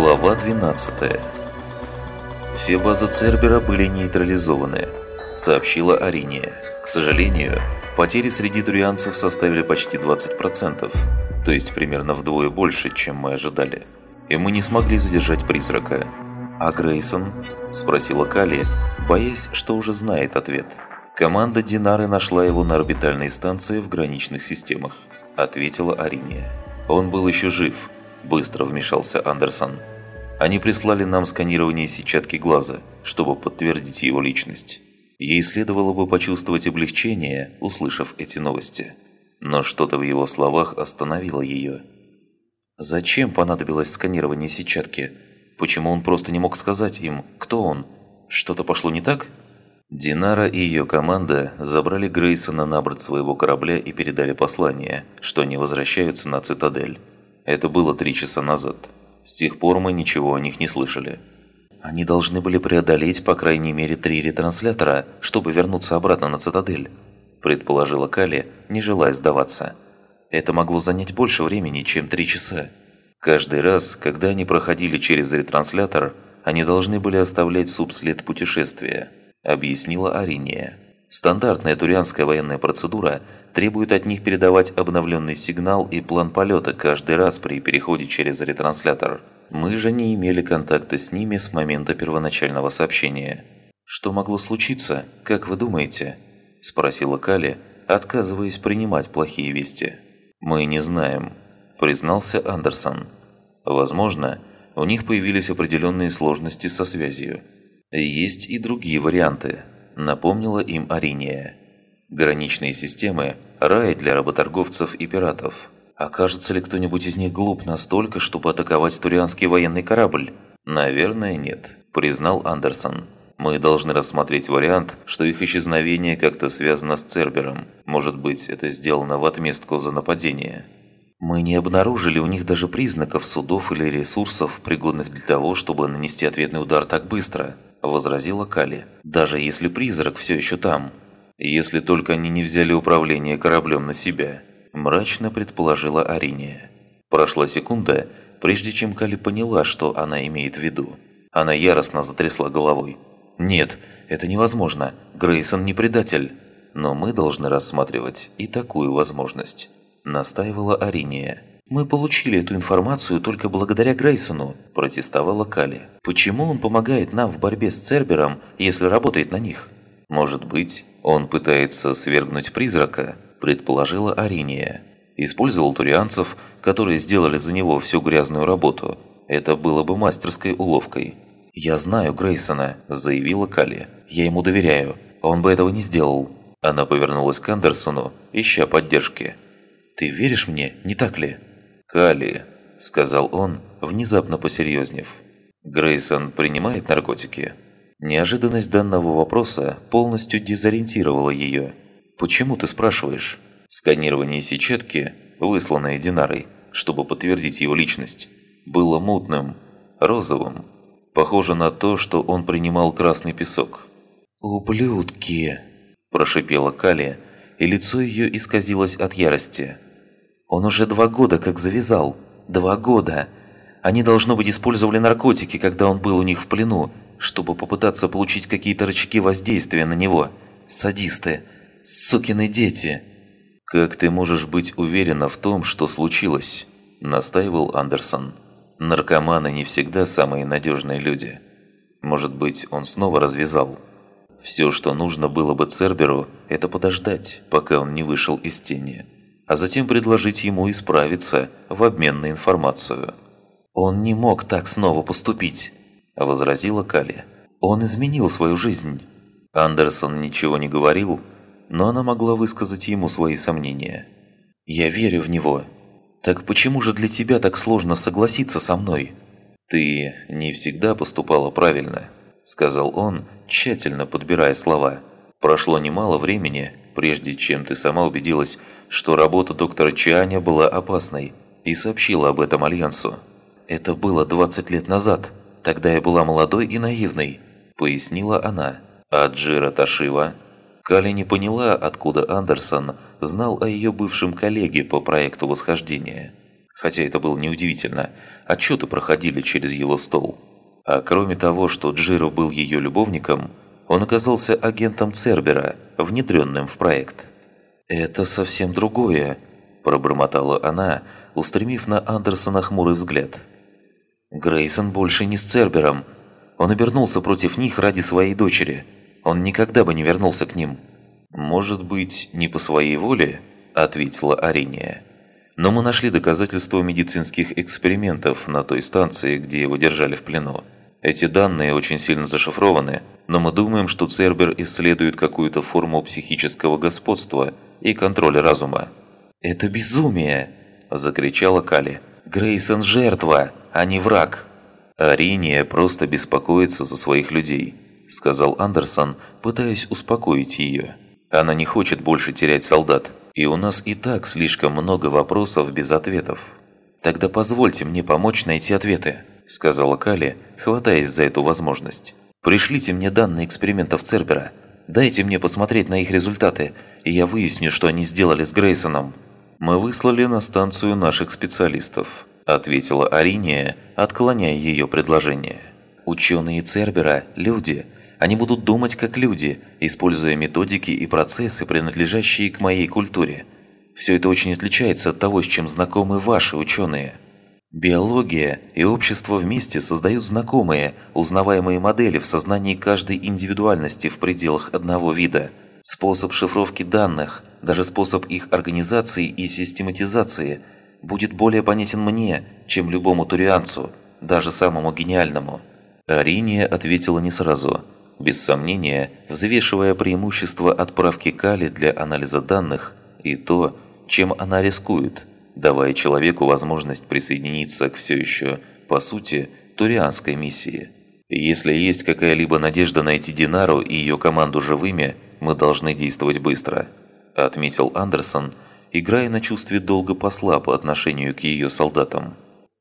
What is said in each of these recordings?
Глава 12 Все базы Цербера были нейтрализованы, сообщила Ариния. К сожалению, потери среди турианцев составили почти 20%, то есть примерно вдвое больше, чем мы ожидали. И мы не смогли задержать призрака. «А Грейсон?» – спросила Кали, боясь, что уже знает ответ. «Команда Динары нашла его на орбитальной станции в граничных системах», – ответила Ариния. «Он был еще жив», – быстро вмешался Андерсон. «Они прислали нам сканирование сетчатки глаза, чтобы подтвердить его личность. Ей следовало бы почувствовать облегчение, услышав эти новости. Но что-то в его словах остановило ее». «Зачем понадобилось сканирование сетчатки?» Почему он просто не мог сказать им, кто он? Что-то пошло не так? Динара и ее команда забрали Грейсона на борт своего корабля и передали послание, что они возвращаются на цитадель. Это было три часа назад. С тех пор мы ничего о них не слышали. Они должны были преодолеть по крайней мере три ретранслятора, чтобы вернуться обратно на цитадель, предположила Кали, не желая сдаваться. Это могло занять больше времени, чем три часа. Каждый раз, когда они проходили через ретранслятор, они должны были оставлять субслед путешествия, объяснила Ариния. Стандартная турианская военная процедура требует от них передавать обновленный сигнал и план полета каждый раз при переходе через ретранслятор. Мы же не имели контакта с ними с момента первоначального сообщения. «Что могло случиться, как вы думаете?» – спросила Кали, отказываясь принимать плохие вести. «Мы не знаем», признался Андерсон. Возможно, у них появились определенные сложности со связью. Есть и другие варианты, напомнила им Ариния. Граничные системы – рай для работорговцев и пиратов. Окажется ли кто-нибудь из них глуп настолько, чтобы атаковать турианский военный корабль? Наверное, нет, признал Андерсон. Мы должны рассмотреть вариант, что их исчезновение как-то связано с Цербером. Может быть, это сделано в отместку за нападение. Мы не обнаружили у них даже признаков судов или ресурсов, пригодных для того, чтобы нанести ответный удар так быстро, возразила Кали. Даже если призрак все еще там. Если только они не взяли управление кораблем на себя, мрачно предположила Ариния. Прошла секунда, прежде чем Кали поняла, что она имеет в виду. Она яростно затрясла головой. «Нет, это невозможно. Грейсон не предатель. Но мы должны рассматривать и такую возможность» настаивала Ариния. «Мы получили эту информацию только благодаря Грейсону», – протестовала Кали. «Почему он помогает нам в борьбе с Цербером, если работает на них?» «Может быть, он пытается свергнуть призрака», – предположила Ариния. «Использовал турианцев, которые сделали за него всю грязную работу. Это было бы мастерской уловкой». «Я знаю Грейсона», – заявила Кали. «Я ему доверяю. Он бы этого не сделал». Она повернулась к Андерсону, ища поддержки. Ты веришь мне, не так ли?» «Кали», – сказал он, внезапно посерьезнев. «Грейсон принимает наркотики?» Неожиданность данного вопроса полностью дезориентировала ее. «Почему ты спрашиваешь?» Сканирование сетчатки, высланное Динарой, чтобы подтвердить его личность, было мутным, розовым. Похоже на то, что он принимал красный песок. «Ублюдки!» – прошипела Кали, и лицо ее исказилось от ярости. Он уже два года как завязал. Два года. Они, должно быть, использовали наркотики, когда он был у них в плену, чтобы попытаться получить какие-то рычаги воздействия на него. Садисты. Сукины дети. «Как ты можешь быть уверена в том, что случилось?» – настаивал Андерсон. «Наркоманы не всегда самые надежные люди. Может быть, он снова развязал?» Все, что нужно было бы Церберу, это подождать, пока он не вышел из тени а затем предложить ему исправиться в обмен на информацию. «Он не мог так снова поступить», – возразила Кали. «Он изменил свою жизнь». Андерсон ничего не говорил, но она могла высказать ему свои сомнения. «Я верю в него. Так почему же для тебя так сложно согласиться со мной?» «Ты не всегда поступала правильно», – сказал он, тщательно подбирая слова. «Прошло немало времени, прежде чем ты сама убедилась, что работа доктора Чианя была опасной, и сообщила об этом Альянсу. «Это было 20 лет назад. Тогда я была молодой и наивной», – пояснила она. А Джира Ташива? Кали не поняла, откуда Андерсон знал о ее бывшем коллеге по проекту восхождения. Хотя это было неудивительно, отчеты проходили через его стол. А кроме того, что Джиро был ее любовником, он оказался агентом Цербера, внедренным в проект. «Это совсем другое», – пробормотала она, устремив на Андерсона хмурый взгляд. «Грейсон больше не с Цербером. Он обернулся против них ради своей дочери. Он никогда бы не вернулся к ним». «Может быть, не по своей воле?» – ответила Ариния. «Но мы нашли доказательства медицинских экспериментов на той станции, где его держали в плену. Эти данные очень сильно зашифрованы, но мы думаем, что Цербер исследует какую-то форму психического господства и контроля разума». «Это безумие!» – закричала Кали. «Грейсон – жертва, а не враг!» «Ариния просто беспокоится за своих людей», – сказал Андерсон, пытаясь успокоить ее. «Она не хочет больше терять солдат, и у нас и так слишком много вопросов без ответов». «Тогда позвольте мне помочь найти ответы», – сказала Кали, хватаясь за эту возможность. «Пришлите мне данные экспериментов Цербера. Дайте мне посмотреть на их результаты, и я выясню, что они сделали с Грейсоном». «Мы выслали на станцию наших специалистов», – ответила Ариния, отклоняя ее предложение. «Ученые Цербера – люди. Они будут думать как люди, используя методики и процессы, принадлежащие к моей культуре. Все это очень отличается от того, с чем знакомы ваши ученые». Биология и общество вместе создают знакомые, узнаваемые модели в сознании каждой индивидуальности в пределах одного вида. Способ шифровки данных, даже способ их организации и систематизации будет более понятен мне, чем любому турианцу, даже самому гениальному. Ариния ответила не сразу, без сомнения, взвешивая преимущество отправки Кали для анализа данных и то, чем она рискует – давая человеку возможность присоединиться к все еще, по сути, турианской миссии. Если есть какая-либо надежда найти Динару и ее команду живыми, мы должны действовать быстро», – отметил Андерсон, играя на чувстве долга посла по отношению к ее солдатам.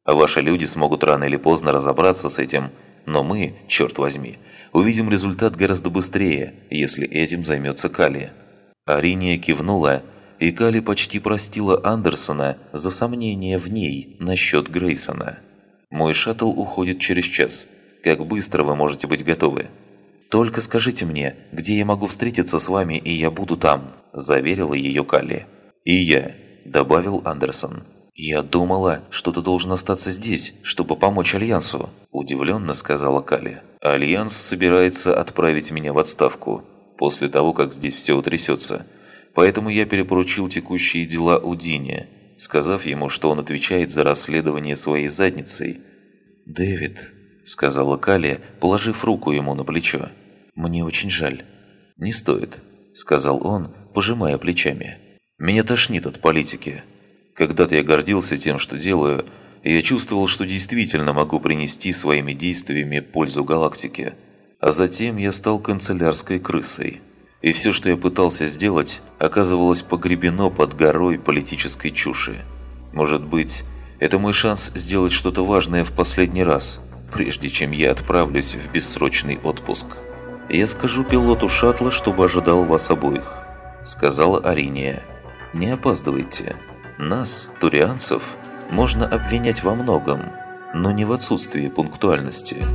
«А ваши люди смогут рано или поздно разобраться с этим, но мы, черт возьми, увидим результат гораздо быстрее, если этим займется Кали». Ориния кивнула – и Кали почти простила Андерсона за сомнения в ней насчет Грейсона. «Мой шаттл уходит через час. Как быстро вы можете быть готовы?» «Только скажите мне, где я могу встретиться с вами, и я буду там», – заверила ее Кали. «И я», – добавил Андерсон. «Я думала, что ты должен остаться здесь, чтобы помочь Альянсу», – удивленно сказала Кали. «Альянс собирается отправить меня в отставку, после того, как здесь все утрясется. Поэтому я перепоручил текущие дела Удине, сказав ему, что он отвечает за расследование своей задницей. «Дэвид», — сказала Калия, положив руку ему на плечо, — «мне очень жаль». «Не стоит», — сказал он, пожимая плечами. «Меня тошнит от политики. Когда-то я гордился тем, что делаю, и я чувствовал, что действительно могу принести своими действиями пользу галактике. А затем я стал канцелярской крысой» и все, что я пытался сделать, оказывалось погребено под горой политической чуши. Может быть, это мой шанс сделать что-то важное в последний раз, прежде чем я отправлюсь в бессрочный отпуск. «Я скажу пилоту шаттла, чтобы ожидал вас обоих», — сказала Ариния. «Не опаздывайте. Нас, турианцев, можно обвинять во многом, но не в отсутствии пунктуальности».